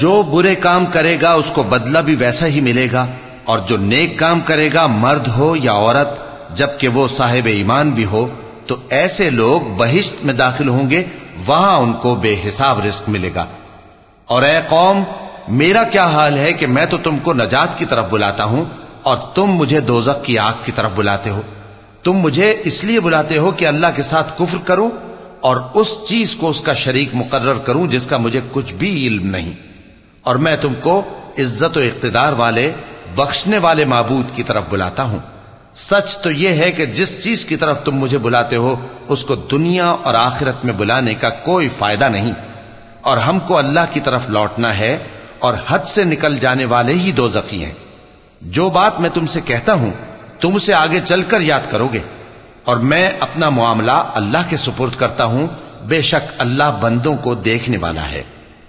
जो बुरे काम करेगा उसको बदला भी वैसा ही मिलेगा और जो नेक काम करेगा मर्द हो या औरत जबकि वो साहिब ईमान भी हो तो ऐसे लोग बहिश्त में दाखिल होंगे, वहाँ उनको बेहिसाब रिस्क मिलेगा। और ए कौम, मेरा क्या हाल है कि मैं तो तुमको नजात की तरफ़ बुलाता हूँ, और तुम मुझे दोजक की आग की तरफ़ बुलाते हो। तुम मुझे इसलिए बुलाते हो कि अल्लाह के साथ कुफ्र करूँ, और उस चीज़ को उसका शरीक मुकर्र करूँ, जिसका मुझे कुछ भी इल्म नहीं। और मैं तुमको इज़्ज़त इकतदार वाले, बख्शने वाले माबूद की तरफ़ बुलाता हूँ। सच तो यह है कि जिस चीज़ की तरफ़ तुम मुझे बुलाते हो, उसको दुनिया और आखिरत में बुलाने का कोई फ़ायदा नहीं। और हमको अल्लाह की तरफ़ लौटना है और हद से निकल जाने वाले ही दो जखी हैं। जो बात मैं तुमसे कहता हूँ, तुम उसे आगे चलकर याद करोगे। और मैं अपना मामला अल्लाह के सुपुर्द करता हूँ, बेशक अल्लाह बंदों को देखने वाला है।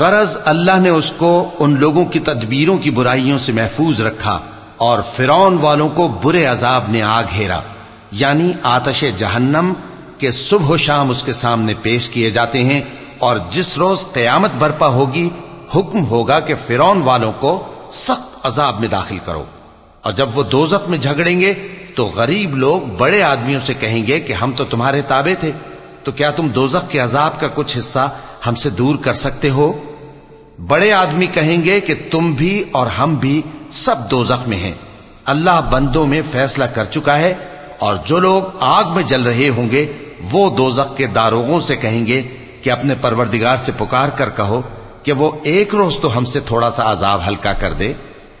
गरज अल्लाह ने उसको उन लोगों की तदबीरों की बुराइयों से महफूज रखा और फिरौन वालों को बुरे अजाब ने आ घेरा यानी आतश जहन्नम के सुबह शाम उसके सामने पेश किए जाते हैं और जिस रोज कयामत बर्पा होगी, हुक्म होगा कि फिरौन वालों को सख्त अजाब में दाखिल करो। और जब वो दोजक में झगड़ेंगे तो गरीब लोग बड़े आदमियों से कहेंगे कि हम तो तुम्हारे ताबे थे तो क्या तुम दोजक के अजाब का कुछ हिस्सा हमसे दूर कर सकते हो? बड़े आदमी कहेंगे कि तुम भी और हम भी सब दोजक में हैं। अल्लाह बंदों में फैसला कर चुका है और जो लोग आग में जल रहे होंगे वो दोजक के दारोगों से कहेंगे कि अपने परवरदिगार से पुकार कर कहो कि वो एक रोज तो हमसे थोड़ा सा अजाब हल्का कर दे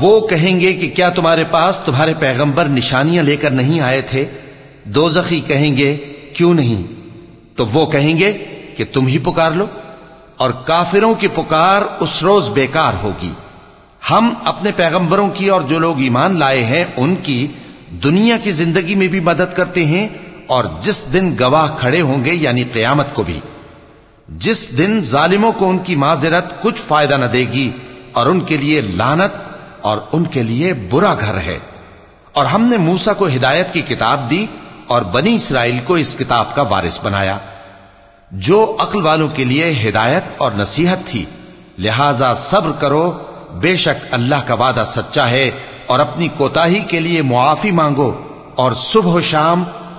वो कहेंगे कि क्या तुम्हारे पास तुम्हारे पैगंबर निशानियां लेकर नहीं आए थे दो जखी कहेंगे क्यों नहीं तो वो कहेंगे कि तुम ही पुकार लो और काफिरों की पुकार उस रोज बेकार होगी हम अपने पैगंबरों की और जो लोग ईमान लाए हैं उनकी दुनिया की जिंदगी में भी मदद करते हैं और जिस दिन गवाह खड़े होंगे, यानी कयामत को भी, जिस दिन जालिमों को उनकी माजरत कुछ फ़ायदा न देगी और उनके लिए लानत और उनके लिए बुरा घर है। और हमने मूसा को हिदायत की किताब दी और बनी इसराइल को इस किताब का वारिस बनाया, जो अक्ल वालों के लिए हिदायत और नसीहत थी। लिहाजा सब्र करो, बेशक अल्लाह का वादा सच्चा है और अपनी कोताही के लिए मुआफी मांगो और सुबह शाम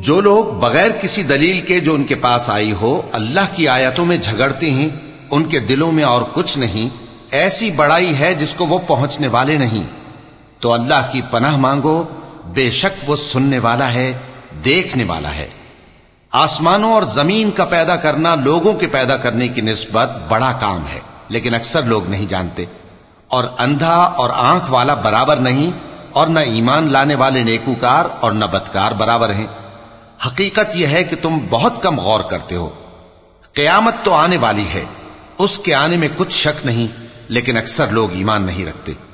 जो लोग बगैर किसी दलील के जो उनके पास आई हो अल्लाह की आयतों में झगड़ते हैं उनके दिलों में और कुछ नहीं ऐसी बड़ाई है जिसको वो पहुंचने वाले नहीं तो अल्लाह की पनाह मांगो बेशक वो सुनने वाला है, देखने वाला है। आसमानों और ज़मीन का पैदा करना लोगों के पैदा करने की नस्बत बड़ा काम है, लेकिन अक्सर लोग नहीं जानते। और अंधा और आँख वाला बराबर नहीं, और न ईमान लाने वाले नेकूकार और न बदकार बराबर हैं। हकीकत यह है कि तुम बहुत कम गौर करते हो। कयामत तो आने वाली है, उसके आने में कुछ शक नहीं, लेकिन अक्सर लोग ईमान नहीं रखते।